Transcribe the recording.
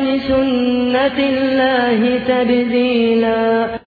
لسنة الله تبديلا